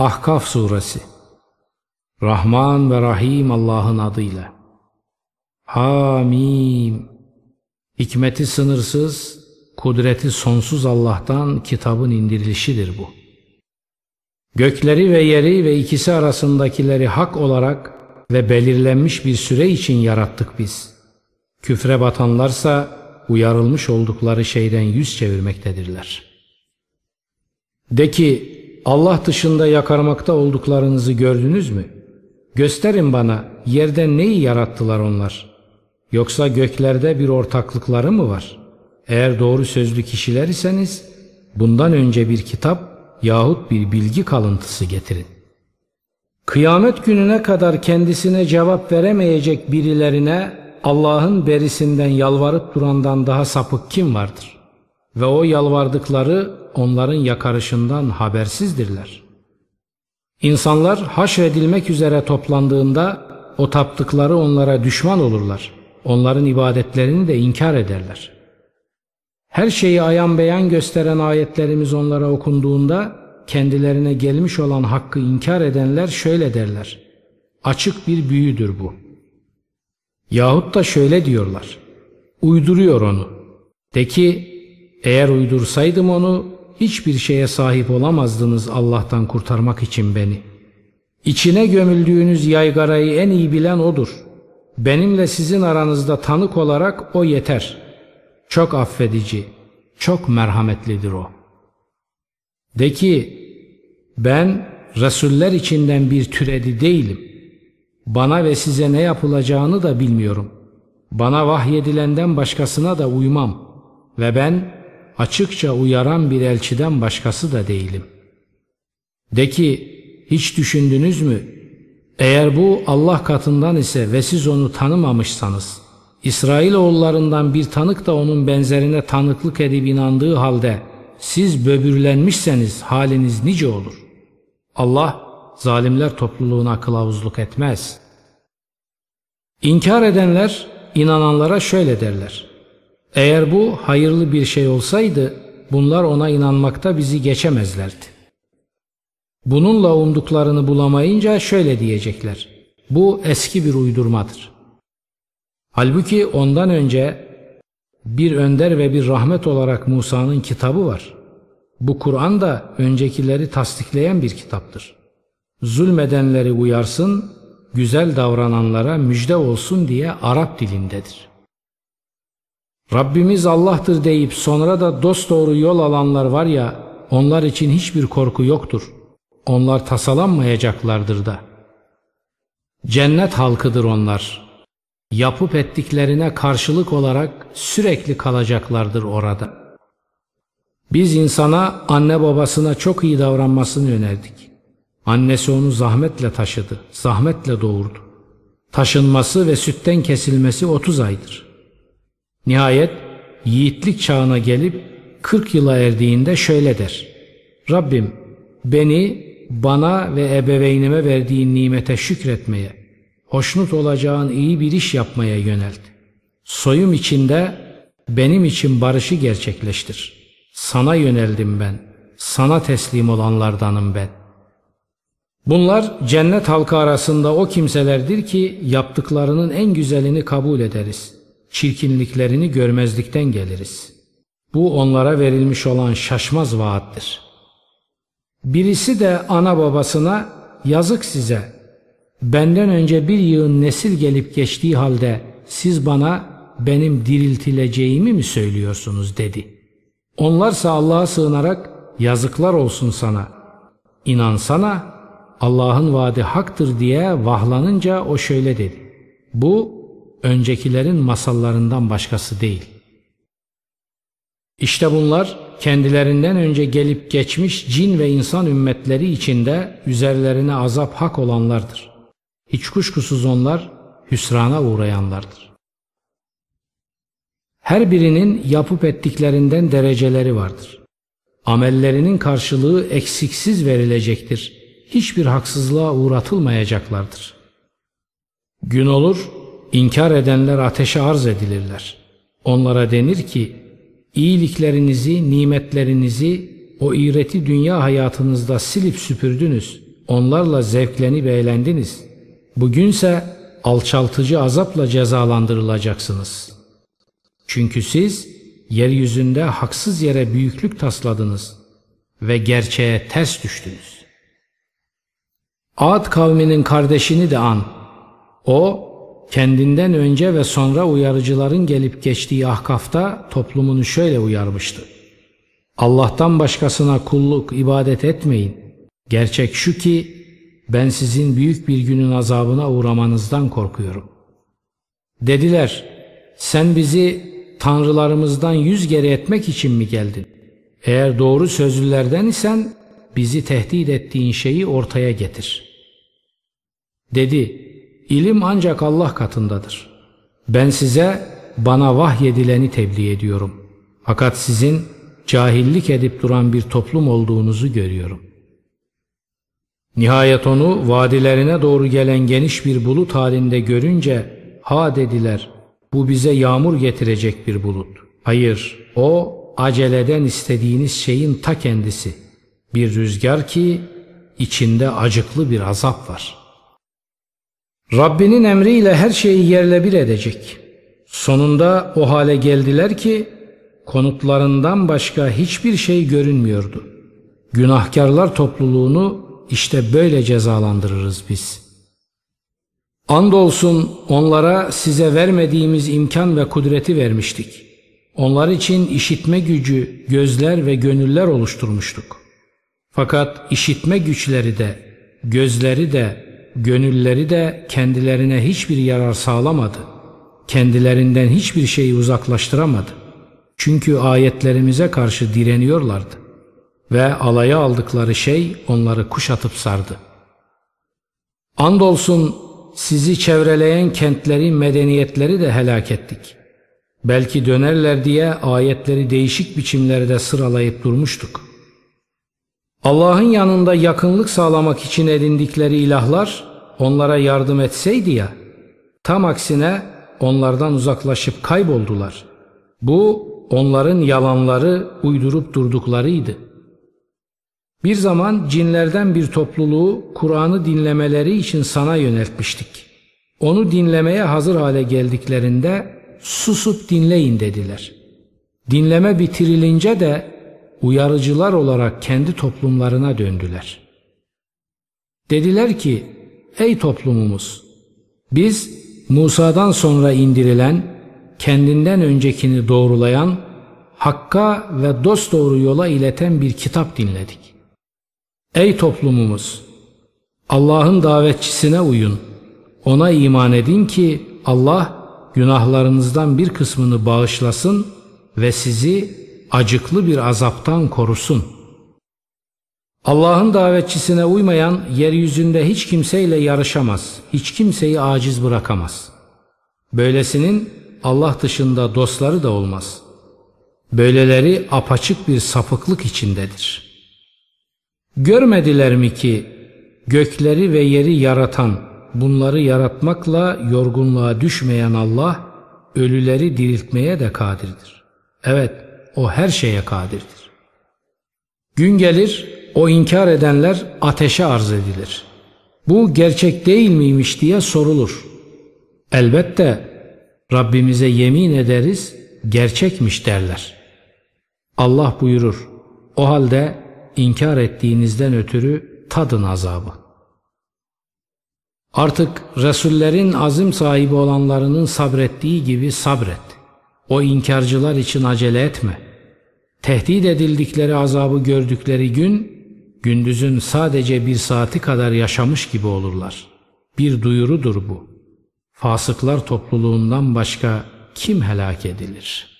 Ahkaf Suresi Rahman ve Rahim Allah'ın adıyla Hamim Hikmeti sınırsız, kudreti sonsuz Allah'tan kitabın indirilişidir bu. Gökleri ve yeri ve ikisi arasındakileri hak olarak ve belirlenmiş bir süre için yarattık biz. Küfre batanlarsa uyarılmış oldukları şeyden yüz çevirmektedirler. De ki Allah dışında yakarmakta olduklarınızı gördünüz mü? Gösterin bana yerden neyi yarattılar onlar? Yoksa göklerde bir ortaklıkları mı var? Eğer doğru sözlü kişiler iseniz bundan önce bir kitap yahut bir bilgi kalıntısı getirin. Kıyamet gününe kadar kendisine cevap veremeyecek birilerine Allah'ın berisinden yalvarıp durandan daha sapık kim vardır? Ve o yalvardıkları onların yakarışından habersizdirler. İnsanlar haşredilmek üzere toplandığında o taptıkları onlara düşman olurlar. Onların ibadetlerini de inkar ederler. Her şeyi ayan beyan gösteren ayetlerimiz onlara okunduğunda kendilerine gelmiş olan hakkı inkar edenler şöyle derler. Açık bir büyüdür bu. Yahut da şöyle diyorlar. Uyduruyor onu. De ki eğer uydursaydım onu hiçbir şeye sahip olamazdınız Allah'tan kurtarmak için beni. İçine gömüldüğünüz yaygarayı en iyi bilen odur. Benimle sizin aranızda tanık olarak o yeter. Çok affedici, çok merhametlidir o. De ki ben Resuller içinden bir türedi değilim. Bana ve size ne yapılacağını da bilmiyorum. Bana vahyedilenden başkasına da uymam. Ve ben açıkça uyaran bir elçiden başkası da değilim. De ki hiç düşündünüz mü? Eğer bu Allah katından ise ve siz onu tanımamışsanız, İsrailoğullarından bir tanık da onun benzerine tanıklık edip inandığı halde siz böbürlenmişseniz haliniz nice olur. Allah zalimler topluluğuna kılavuzluk etmez. İnkar edenler inananlara şöyle derler. Eğer bu hayırlı bir şey olsaydı bunlar ona inanmakta bizi geçemezlerdi. Bununla umduklarını bulamayınca şöyle diyecekler. Bu eski bir uydurmadır. Halbuki ondan önce bir önder ve bir rahmet olarak Musa'nın kitabı var. Bu Kur'an da öncekileri tasdikleyen bir kitaptır. Zulmedenleri uyarsın, güzel davrananlara müjde olsun diye Arap dilindedir. Rabbimiz Allah'tır deyip sonra da dosdoğru yol alanlar var ya onlar için hiçbir korku yoktur. Onlar tasalanmayacaklardır da. Cennet halkıdır onlar. Yapıp ettiklerine karşılık olarak sürekli kalacaklardır orada. Biz insana anne babasına çok iyi davranmasını önerdik. Annesi onu zahmetle taşıdı, zahmetle doğurdu. Taşınması ve sütten kesilmesi 30 aydır. Nihayet yiğitlik çağına gelip 40 yıla erdiğinde şöyle der. Rabbim beni bana ve ebeveynime verdiğin nimete şükretmeye, hoşnut olacağın iyi bir iş yapmaya yönelt. Soyum içinde benim için barışı gerçekleştir. Sana yöneldim ben, sana teslim olanlardanım ben. Bunlar cennet halkı arasında o kimselerdir ki yaptıklarının en güzelini kabul ederiz.'' Çirkinliklerini görmezlikten geliriz. Bu onlara verilmiş olan şaşmaz vaattir. Birisi de ana babasına yazık size. Benden önce bir yığın nesil gelip geçtiği halde siz bana benim diriltileceğimi mi söylüyorsunuz dedi. Onlarsa Allah'a sığınarak yazıklar olsun sana. İnansana Allah'ın vaadi haktır diye vahlanınca o şöyle dedi. Bu öncekilerin masallarından başkası değil. İşte bunlar kendilerinden önce gelip geçmiş cin ve insan ümmetleri içinde üzerlerine azap hak olanlardır. Hiç kuşkusuz onlar hüsrana uğrayanlardır. Her birinin yapıp ettiklerinden dereceleri vardır. Amellerinin karşılığı eksiksiz verilecektir. Hiçbir haksızlığa uğratılmayacaklardır. Gün olur İnkar edenler ateşe arz edilirler. Onlara denir ki, iyiliklerinizi, nimetlerinizi o iğreti dünya hayatınızda silip süpürdünüz. onlarla zevklenip eğlendiniz. Bugünse alçaltıcı azapla cezalandırılacaksınız. Çünkü siz yeryüzünde haksız yere büyüklük tasladınız ve gerçeğe ters düştünüz. Ad kavminin kardeşini de an. O kendinden önce ve sonra uyarıcıların gelip geçtiği ahkafta toplumunu şöyle uyarmıştı. Allah'tan başkasına kulluk, ibadet etmeyin. Gerçek şu ki ben sizin büyük bir günün azabına uğramanızdan korkuyorum. Dediler, sen bizi tanrılarımızdan yüz geri etmek için mi geldin? Eğer doğru sözlülerden isen bizi tehdit ettiğin şeyi ortaya getir. Dedi, ilim ancak Allah katındadır. Ben size bana vahyedileni tebliğ ediyorum. Fakat sizin cahillik edip duran bir toplum olduğunuzu görüyorum. Nihayet onu vadilerine doğru gelen geniş bir bulut halinde görünce ha dediler bu bize yağmur getirecek bir bulut. Hayır o aceleden istediğiniz şeyin ta kendisi. Bir rüzgar ki içinde acıklı bir azap var. Rabbinin emriyle her şeyi yerle bir edecek. Sonunda o hale geldiler ki konutlarından başka hiçbir şey görünmüyordu. Günahkarlar topluluğunu işte böyle cezalandırırız biz. Andolsun onlara size vermediğimiz imkan ve kudreti vermiştik. Onlar için işitme gücü, gözler ve gönüller oluşturmuştuk. Fakat işitme güçleri de, gözleri de, gönülleri de kendilerine hiçbir yarar sağlamadı. Kendilerinden hiçbir şeyi uzaklaştıramadı. Çünkü ayetlerimize karşı direniyorlardı ve alaya aldıkları şey onları kuşatıp sardı. Andolsun sizi çevreleyen kentleri, medeniyetleri de helak ettik. Belki dönerler diye ayetleri değişik biçimlerde sıralayıp durmuştuk. Allah'ın yanında yakınlık sağlamak için edindikleri ilahlar onlara yardım etseydi ya, tam aksine onlardan uzaklaşıp kayboldular. Bu onların yalanları uydurup durduklarıydı.'' Bir zaman cinlerden bir topluluğu Kur'an'ı dinlemeleri için sana yöneltmiştik. Onu dinlemeye hazır hale geldiklerinde susup dinleyin dediler. Dinleme bitirilince de uyarıcılar olarak kendi toplumlarına döndüler. Dediler ki ey toplumumuz biz Musa'dan sonra indirilen kendinden öncekini doğrulayan Hakka ve dosdoğru yola ileten bir kitap dinledik. Ey toplumumuz! Allah'ın davetçisine uyun. Ona iman edin ki Allah günahlarınızdan bir kısmını bağışlasın ve sizi acıklı bir azaptan korusun. Allah'ın davetçisine uymayan yeryüzünde hiç kimseyle yarışamaz, hiç kimseyi aciz bırakamaz. Böylesinin Allah dışında dostları da olmaz. Böyleleri apaçık bir sapıklık içindedir.'' Görmediler mi ki gökleri ve yeri yaratan, bunları yaratmakla yorgunluğa düşmeyen Allah, ölüleri diriltmeye de kadirdir. Evet, o her şeye kadirdir. Gün gelir, o inkar edenler ateşe arz edilir. Bu gerçek değil miymiş diye sorulur. Elbette Rabbimize yemin ederiz, gerçekmiş derler. Allah buyurur, o halde inkar ettiğinizden ötürü tadın azabı. Artık Resullerin azim sahibi olanlarının sabrettiği gibi sabret. O inkarcılar için acele etme. Tehdit edildikleri azabı gördükleri gün, gündüzün sadece bir saati kadar yaşamış gibi olurlar. Bir duyurudur bu. Fasıklar topluluğundan başka kim helak edilir?''